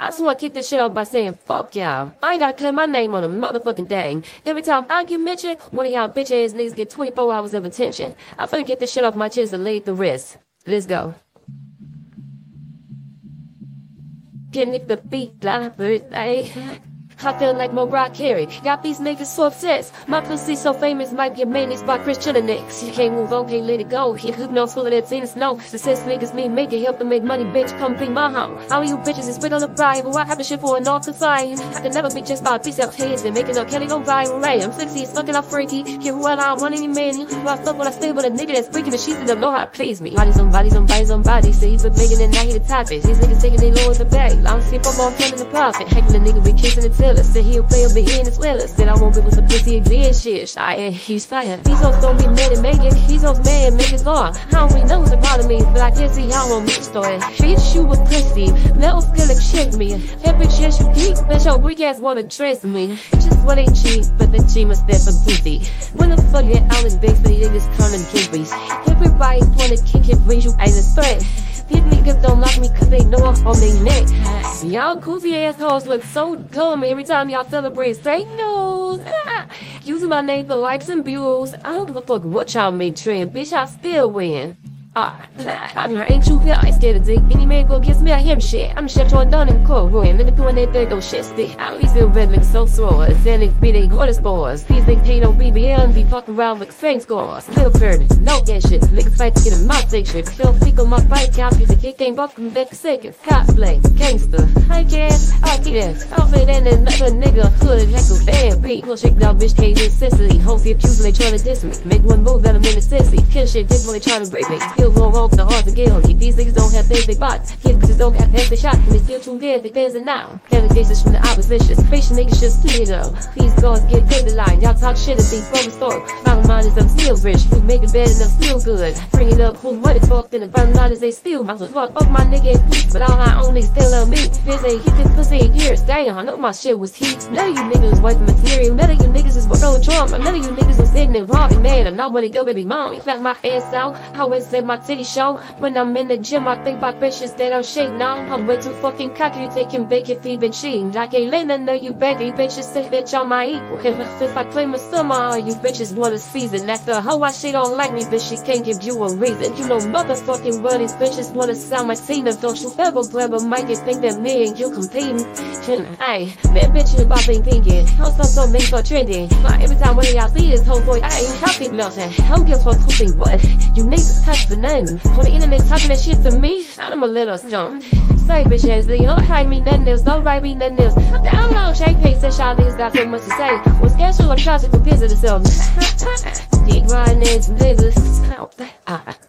I just want to kick this shit off by saying, fuck y'all. I ain't gotta clear my name on a motherfucking thing. Every time I get mentioned, one of y'all bitch ass niggas get 24 hours of attention. I finna get this shit off my chest and lay the rest. Let's go. Can it the beat like birthday? I feel like Mariah Carey. Got these niggas so obsessed. My pussy so famous, might get managed by Christian and Chillinix. You can't move on, can't let it go. You could know full of that Venus no. Success niggas me make it, help them make money, bitch. Come be my home. All you bitches is spit on the but why have the shit for an off sign? I can never be just by a piece of heads and making up Kelly go viral. I'm sexy as fucking up freaky. Get what I want any man. I fuck when I stay with a nigga that's freaking the sheets and them know how to please me. On bodies on bodies. Say he's been making it, now he the topic. These niggas taking they low in the bag. Long sleep, I'm on killing the profit. Hacking the nigga be kissing the tiller. Say he'll play a well as Said I won't be with some pussy again shit. I ain't he's fire. These hoes don't be mad and make it. These hoes mad make it long. I don't really know what the problem is, but I can't see how I'm mixed on Bitch, you with pussy. Metal skill check me. Bitch, yes, you geek. Bitch, your weak ass wanna dress me. Just what ain't cheap, but the G must stand for pussy. When the fuck get out in big city, niggas turning drippies. Everybody wanna kick it, raise you as a threat. These niggas don't like me cause they know I'm on their neck. Y'all goofy assholes look so dumb every time y'all celebrate news. Using my name for likes and views. I don't give a fuck what y'all make trend. Bitch, I still win. Ah, I ain't too feel I scared of dick. Any man go kiss me, I him shit. I'm shit torn done in cold room. Nigga doing that thing, go shit stick. I always feel red like so sore. Zenix beating quarter spores. These niggas hate on BBL be fucking around with same scores. Little bird, no that shit. Niggas fight to get in my section. Still feek on my fight count. Cause the kick buck from back seconds. Cosplay, gangster. I guess, I guess. I'll fit in another nigga. Hood, a bad beat. Pull shake down bitch, cage in Sicily. Hope you accuse they trying to diss me. Make one move that I'm in a sissy. Kill shit, dick when they trying to break me. Still still gon' the hard to get. These niggas don't have basic bots. Bitches don't have basic shots. And they still tuned in, they dancing now. Delegations from the opposition. Patient niggas just see it up. These guards get paid the line. Y'all talk shit and be from store. Bottom line is I'm still rich. Who make it better than still good. Bring it up, who money talk, then the bottom line is they. I was fuck up my nigga and but all I own they still on me. Biz ain't hit this pussy in years. Damn, I know my shit was heat. None of you niggas was material. None of you niggas is throwing drama. None of you niggas was sitting and robbing, man. I'm not wanna go, baby mom. Flat my ass out. I always say my titty show. When I'm in the gym, I think about bitches that I'm shake now. I'm way too fucking cocky, taking bake if he been cheating. Can't let none of you baggy bitches say bitch on my equal. If, I claim a summer, all you bitches want a season. After how I she don't like me, bitch, she can't give you a reason. You know, motherfucking well, these bitches wanna sound my Tina. Don't you ever grab a mic and think that me and you competing. Man, bitch, you about being pinky. I'm so so make for trending. But every time of y'all see this whole boy, I ain't happy melting. I'm just for cooking what? You niggas touch the name. On the internet talking that shit to me, I'm a little dumb. Say bitch ass, you don't hide me nothing else, don't write me nothing else. I don't know, shake face and y'all niggas got so much to say. Was scheduled a project to visit itself. Dick riding ass niggas.